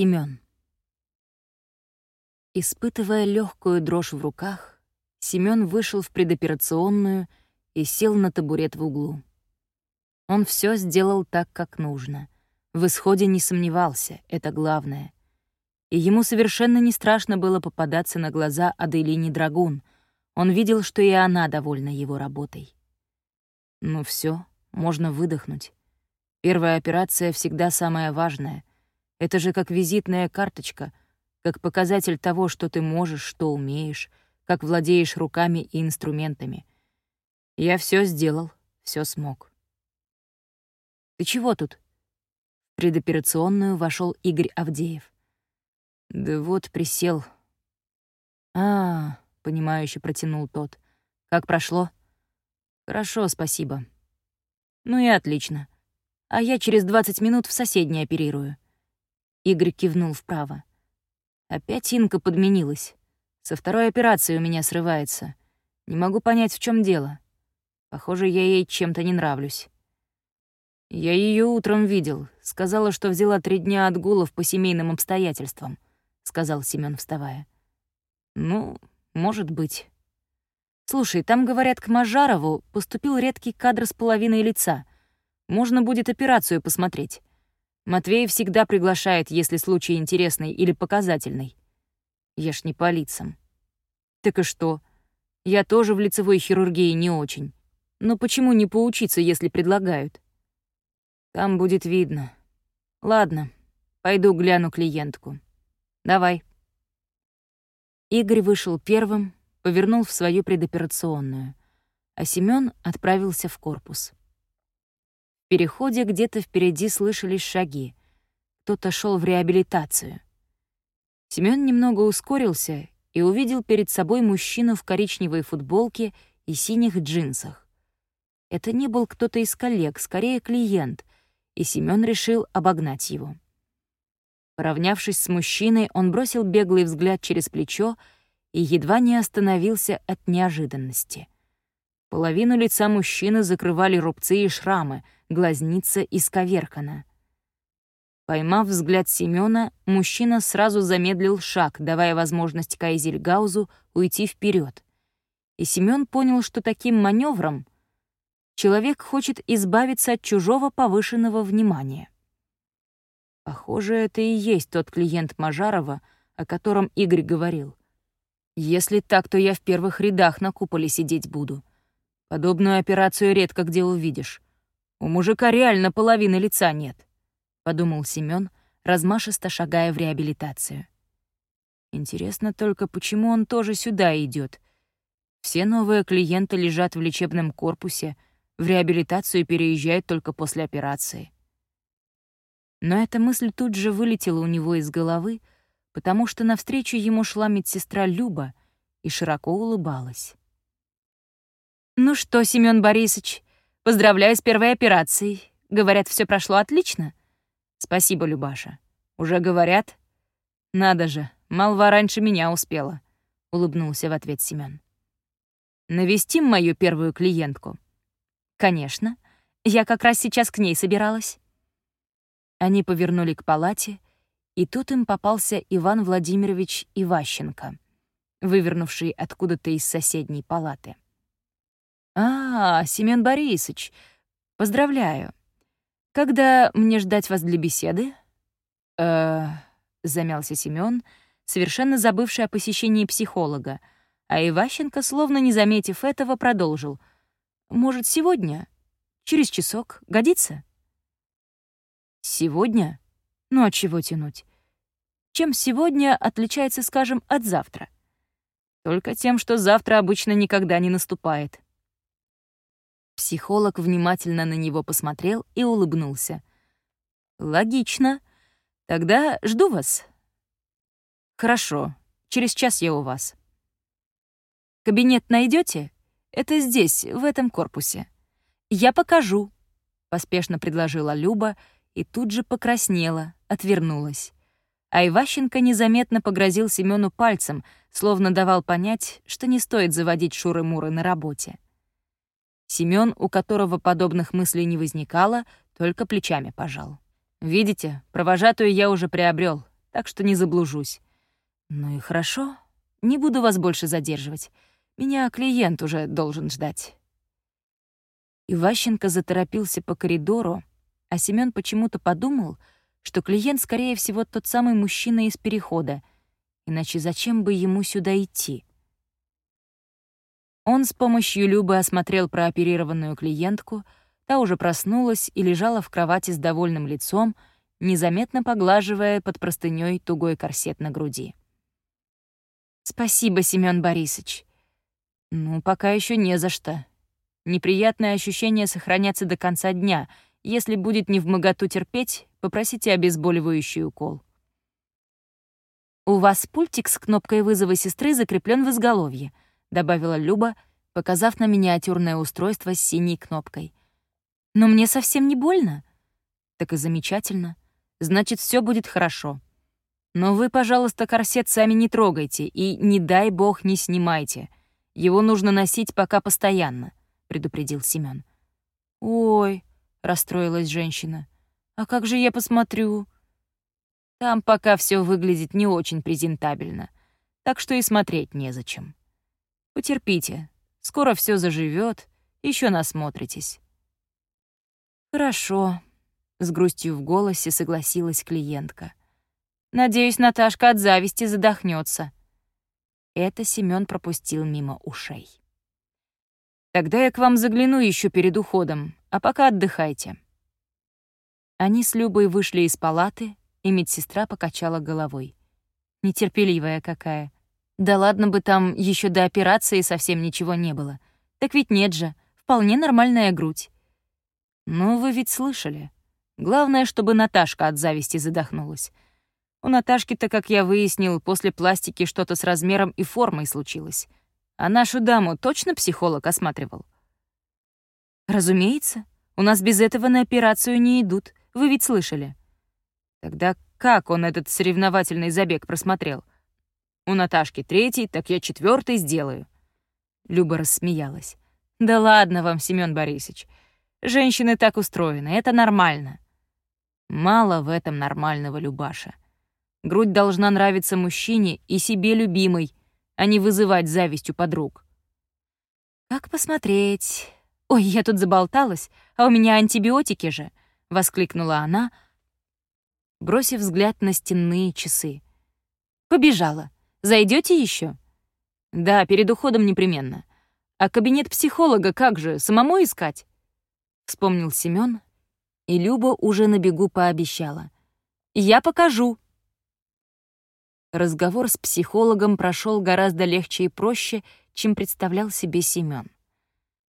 Семён. Испытывая легкую дрожь в руках, Семён вышел в предоперационную и сел на табурет в углу. Он все сделал так, как нужно. В исходе не сомневался, это главное. И ему совершенно не страшно было попадаться на глаза Аделине Драгун. Он видел, что и она довольна его работой. Ну все, можно выдохнуть. Первая операция всегда самая важная. Это же как визитная карточка, как показатель того, что ты можешь, что умеешь, как владеешь руками и инструментами. Я все сделал, все смог. «Ты чего тут?» В предоперационную вошел Игорь Авдеев. «Да вот, присел». «А, — понимающе протянул тот. «Как прошло?» «Хорошо, спасибо». «Ну и отлично. А я через 20 минут в соседней оперирую». Игорь кивнул вправо. Опять Инка подменилась. Со второй операции у меня срывается. Не могу понять, в чем дело. Похоже, я ей чем-то не нравлюсь. Я ее утром видел. Сказала, что взяла три дня отгулов по семейным обстоятельствам, сказал Семен, вставая. Ну, может быть. Слушай, там, говорят, к Мажарову поступил редкий кадр с половиной лица. Можно будет операцию посмотреть. Матвей всегда приглашает, если случай интересный или показательный. Я ж не по лицам. Так и что? Я тоже в лицевой хирургии не очень. Но почему не поучиться, если предлагают? Там будет видно. Ладно, пойду гляну клиентку. Давай. Игорь вышел первым, повернул в свою предоперационную, а Семён отправился в корпус переходе где-то впереди слышались шаги. Кто-то шел в реабилитацию. Семён немного ускорился и увидел перед собой мужчину в коричневой футболке и синих джинсах. Это не был кто-то из коллег, скорее клиент, и Семён решил обогнать его. Поравнявшись с мужчиной, он бросил беглый взгляд через плечо и едва не остановился от неожиданности. Половину лица мужчины закрывали рубцы и шрамы — глазница исковеркана. Поймав взгляд Семёна, мужчина сразу замедлил шаг, давая возможность Кайзельгаузу уйти вперед. И Семён понял, что таким маневром человек хочет избавиться от чужого повышенного внимания. Похоже, это и есть тот клиент Мажарова, о котором Игорь говорил. Если так, то я в первых рядах на куполе сидеть буду. Подобную операцию редко где увидишь. У мужика реально половины лица нет», — подумал Семён, размашисто шагая в реабилитацию. «Интересно только, почему он тоже сюда идет. Все новые клиенты лежат в лечебном корпусе, в реабилитацию переезжают только после операции». Но эта мысль тут же вылетела у него из головы, потому что навстречу ему шла медсестра Люба и широко улыбалась. «Ну что, Семён Борисович, Поздравляю с первой операцией. Говорят, все прошло отлично. Спасибо, Любаша. Уже говорят? Надо же, молва раньше меня успела, улыбнулся в ответ Семён. Навестим мою первую клиентку. Конечно. Я как раз сейчас к ней собиралась. Они повернули к палате, и тут им попался Иван Владимирович Иващенко, вывернувший откуда-то из соседней палаты. «А, Семен Борисович, поздравляю. Когда мне ждать вас для беседы?» «Э-э...» замялся Семен, совершенно забывший о посещении психолога, а Иващенко, словно не заметив этого, продолжил. «Может, сегодня? Через часок? Годится?» «Сегодня? Ну, а чего тянуть? Чем сегодня отличается, скажем, от завтра?» «Только тем, что завтра обычно никогда не наступает», Психолог внимательно на него посмотрел и улыбнулся. «Логично. Тогда жду вас». «Хорошо. Через час я у вас». «Кабинет найдете? Это здесь, в этом корпусе». «Я покажу», — поспешно предложила Люба и тут же покраснела, отвернулась. А Иващенко незаметно погрозил Семёну пальцем, словно давал понять, что не стоит заводить шуры-муры на работе. Семён, у которого подобных мыслей не возникало, только плечами пожал. «Видите, провожатую я уже приобрел. так что не заблужусь. Ну и хорошо, не буду вас больше задерживать. Меня клиент уже должен ждать. Иващенко заторопился по коридору, а Семён почему-то подумал, что клиент, скорее всего, тот самый мужчина из перехода, иначе зачем бы ему сюда идти? Он с помощью Любы осмотрел прооперированную клиентку, та уже проснулась и лежала в кровати с довольным лицом, незаметно поглаживая под простынёй тугой корсет на груди. «Спасибо, Семён Борисович». «Ну, пока еще не за что. Неприятное ощущение сохранятся до конца дня. Если будет не в моготу терпеть, попросите обезболивающий укол». «У вас пультик с кнопкой вызова сестры закреплен в изголовье», — добавила Люба, показав на миниатюрное устройство с синей кнопкой. «Но мне совсем не больно». «Так и замечательно. Значит, все будет хорошо. Но вы, пожалуйста, корсет сами не трогайте и, не дай бог, не снимайте. Его нужно носить пока постоянно», — предупредил Семён. «Ой», — расстроилась женщина, — «а как же я посмотрю?» «Там пока все выглядит не очень презентабельно, так что и смотреть незачем. Потерпите, скоро все заживет, еще насмотритесь». «Хорошо», — с грустью в голосе согласилась клиентка. Надеюсь, Наташка от зависти задохнется. Это Семён пропустил мимо ушей. Тогда я к вам загляну еще перед уходом, а пока отдыхайте. Они с Любой вышли из палаты, и медсестра покачала головой. Нетерпеливая какая. Да ладно бы там еще до операции совсем ничего не было. Так ведь нет же, вполне нормальная грудь. Ну, вы ведь слышали. Главное, чтобы Наташка от зависти задохнулась. У Наташки-то, как я выяснил, после пластики что-то с размером и формой случилось. А нашу даму точно психолог осматривал? Разумеется. У нас без этого на операцию не идут. Вы ведь слышали. Тогда как он этот соревновательный забег просмотрел? У Наташки третий, так я четвертый сделаю. Люба рассмеялась. Да ладно вам, Семён Борисович. Женщины так устроены, это нормально. Мало в этом нормального, Любаша. Грудь должна нравиться мужчине и себе любимой, а не вызывать завистью подруг. «Как посмотреть? Ой, я тут заболталась, а у меня антибиотики же!» — воскликнула она, бросив взгляд на стенные часы. «Побежала. Зайдете еще? «Да, перед уходом непременно. А кабинет психолога как же, самому искать?» Вспомнил Семён, и Люба уже на бегу пообещала. «Я покажу!» Разговор с психологом прошел гораздо легче и проще, чем представлял себе Семён.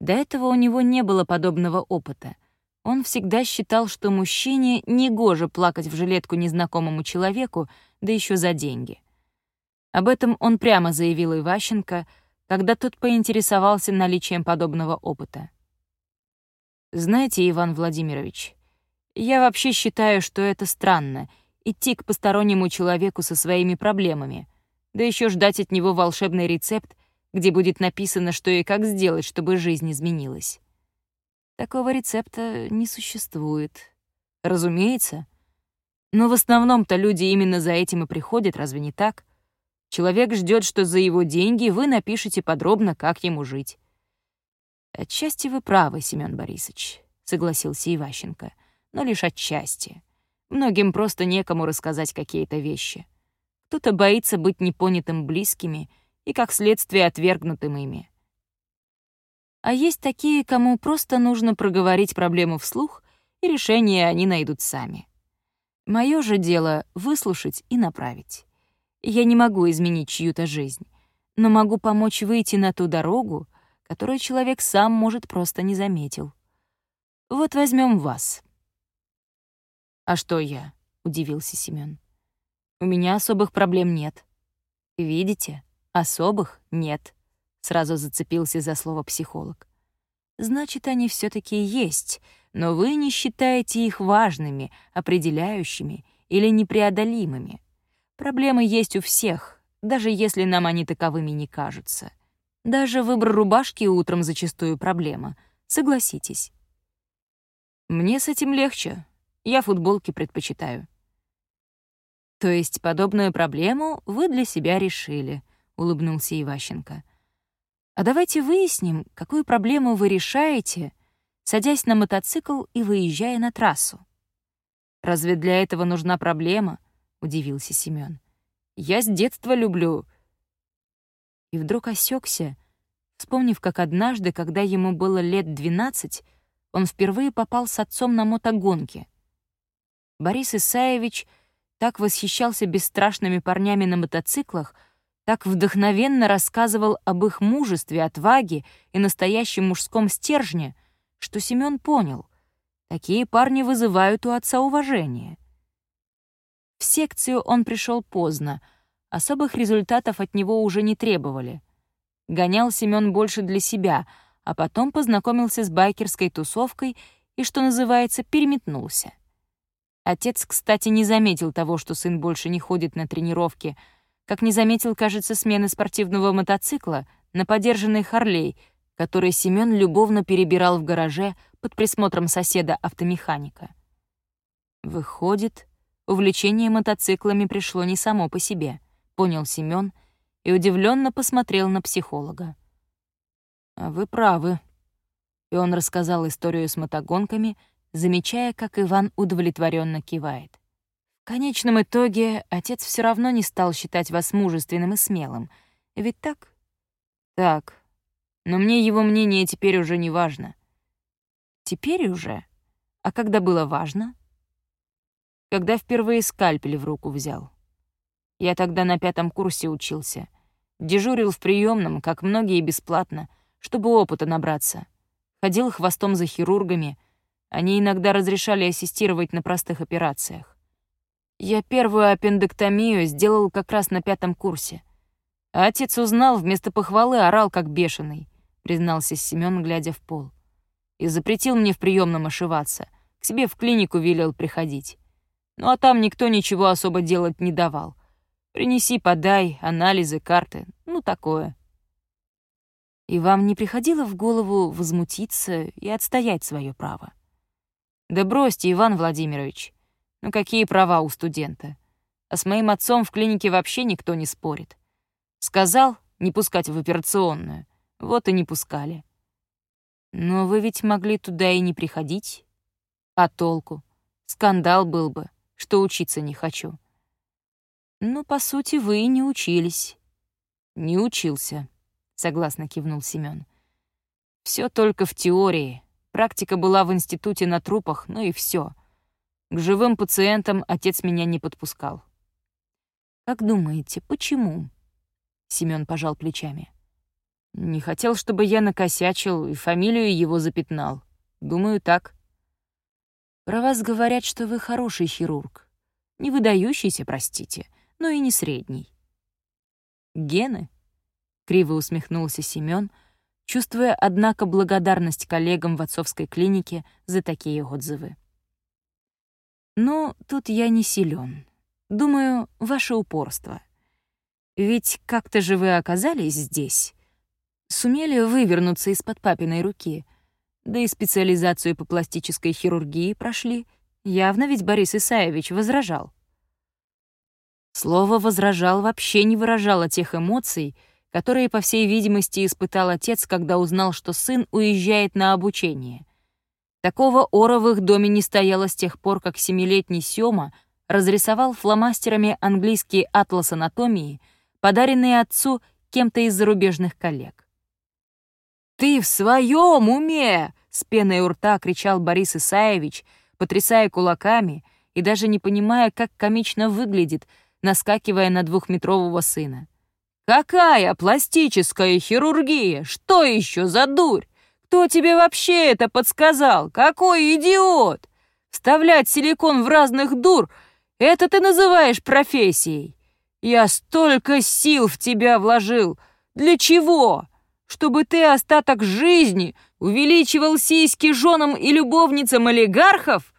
До этого у него не было подобного опыта. Он всегда считал, что мужчине негоже плакать в жилетку незнакомому человеку, да еще за деньги. Об этом он прямо заявил Иващенко, когда тот поинтересовался наличием подобного опыта. «Знаете, Иван Владимирович, я вообще считаю, что это странно — идти к постороннему человеку со своими проблемами, да еще ждать от него волшебный рецепт, где будет написано, что и как сделать, чтобы жизнь изменилась. Такого рецепта не существует. Разумеется. Но в основном-то люди именно за этим и приходят, разве не так? Человек ждет, что за его деньги вы напишете подробно, как ему жить. «Отчасти вы правы, Семён Борисович», — согласился Иващенко, «но лишь отчасти. Многим просто некому рассказать какие-то вещи. Кто-то боится быть непонятым близкими и, как следствие, отвергнутым ими. А есть такие, кому просто нужно проговорить проблему вслух, и решение они найдут сами. Моё же дело — выслушать и направить. Я не могу изменить чью-то жизнь, но могу помочь выйти на ту дорогу, которую человек сам, может, просто не заметил. Вот возьмем вас — «А что я?» — удивился Семён. «У меня особых проблем нет». «Видите? Особых нет», — сразу зацепился за слово психолог. «Значит, они все таки есть, но вы не считаете их важными, определяющими или непреодолимыми. Проблемы есть у всех, даже если нам они таковыми не кажутся. Даже выбор рубашки утром зачастую проблема, согласитесь». «Мне с этим легче», я футболки предпочитаю. То есть подобную проблему вы для себя решили, улыбнулся Иващенко. А давайте выясним, какую проблему вы решаете, садясь на мотоцикл и выезжая на трассу. Разве для этого нужна проблема? Удивился Семён. Я с детства люблю. И вдруг осекся, вспомнив, как однажды, когда ему было лет двенадцать, он впервые попал с отцом на мотогонки. Борис Исаевич так восхищался бесстрашными парнями на мотоциклах, так вдохновенно рассказывал об их мужестве, отваге и настоящем мужском стержне, что Семён понял — такие парни вызывают у отца уважение. В секцию он пришел поздно, особых результатов от него уже не требовали. Гонял Семён больше для себя — а потом познакомился с байкерской тусовкой и, что называется, переметнулся. Отец, кстати, не заметил того, что сын больше не ходит на тренировки, как не заметил, кажется, смены спортивного мотоцикла на подержанный Харлей, который Семён любовно перебирал в гараже под присмотром соседа-автомеханика. Выходит, увлечение мотоциклами пришло не само по себе, понял Семён и удивленно посмотрел на психолога. А «Вы правы». И он рассказал историю с мотогонками, замечая, как Иван удовлетворенно кивает. В конечном итоге отец все равно не стал считать вас мужественным и смелым. Ведь так? Так. Но мне его мнение теперь уже не важно. Теперь уже? А когда было важно? Когда впервые скальпель в руку взял. Я тогда на пятом курсе учился. Дежурил в приемном, как многие, бесплатно — чтобы опыта набраться. Ходил хвостом за хирургами. Они иногда разрешали ассистировать на простых операциях. Я первую аппендэктомию сделал как раз на пятом курсе. А отец узнал, вместо похвалы орал как бешеный, признался Семён, глядя в пол. И запретил мне в приемном ошиваться. К себе в клинику велел приходить. Ну а там никто ничего особо делать не давал. Принеси, подай, анализы, карты, ну такое. И вам не приходило в голову возмутиться и отстоять свое право? Да бросьте, Иван Владимирович. Ну какие права у студента? А с моим отцом в клинике вообще никто не спорит. Сказал не пускать в операционную. Вот и не пускали. Но вы ведь могли туда и не приходить. А толку? Скандал был бы, что учиться не хочу. Ну, по сути, вы и не учились. Не учился согласно кивнул Семён. Все только в теории. Практика была в институте на трупах, ну и все. К живым пациентам отец меня не подпускал. Как думаете, почему? Семён пожал плечами. Не хотел, чтобы я накосячил и фамилию его запятнал. Думаю, так. Про вас говорят, что вы хороший хирург. Не выдающийся, простите, но и не средний. Гены? Криво усмехнулся Семён, чувствуя, однако, благодарность коллегам в отцовской клинике за такие отзывы. «Ну, тут я не силен. Думаю, ваше упорство. Ведь как-то же вы оказались здесь. Сумели вывернуться из-под папиной руки, да и специализацию по пластической хирургии прошли. Явно ведь Борис Исаевич возражал». Слово «возражал» вообще не выражало тех эмоций, которые, по всей видимости, испытал отец, когда узнал, что сын уезжает на обучение. Такого ора в их доме не стояло с тех пор, как семилетний Сёма разрисовал фломастерами английский атлас анатомии, подаренный отцу кем-то из зарубежных коллег. «Ты в своем уме!» — с пеной у рта кричал Борис Исаевич, потрясая кулаками и даже не понимая, как комично выглядит, наскакивая на двухметрового сына. Какая пластическая хирургия? Что еще за дурь? Кто тебе вообще это подсказал? Какой идиот? Вставлять силикон в разных дур — это ты называешь профессией? Я столько сил в тебя вложил. Для чего? Чтобы ты остаток жизни увеличивал сиськи женам и любовницам олигархов?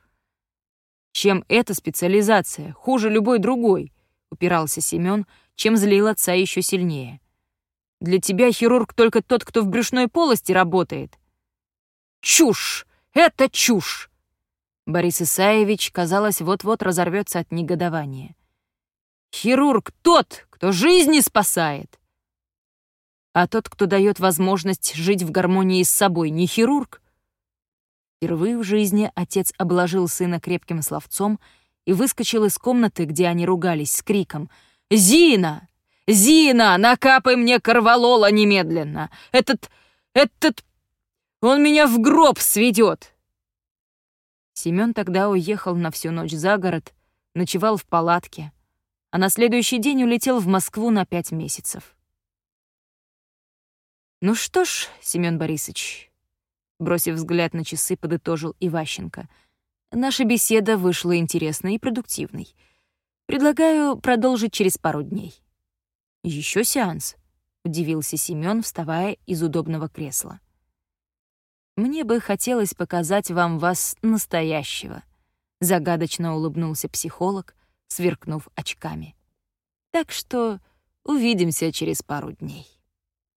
Чем эта специализация хуже любой другой? Упирался Семен, — чем злил отца еще сильнее. «Для тебя хирург только тот, кто в брюшной полости работает». «Чушь! Это чушь!» Борис Исаевич, казалось, вот-вот разорвется от негодования. Хирург тот, кто жизни спасает. А тот, кто дает возможность жить в гармонии с собой, не хирург. Впервые в жизни отец обложил сына крепким словцом и выскочил из комнаты, где они ругались, с криком «Зина! Зина, накапай мне корвалола немедленно! Этот... этот... он меня в гроб сведет!» Семён тогда уехал на всю ночь за город, ночевал в палатке, а на следующий день улетел в Москву на пять месяцев. «Ну что ж, Семён Борисович», — бросив взгляд на часы, подытожил Иващенко, «наша беседа вышла интересной и продуктивной. Предлагаю продолжить через пару дней». Еще сеанс?» — удивился Семён, вставая из удобного кресла. «Мне бы хотелось показать вам вас настоящего», — загадочно улыбнулся психолог, сверкнув очками. «Так что увидимся через пару дней».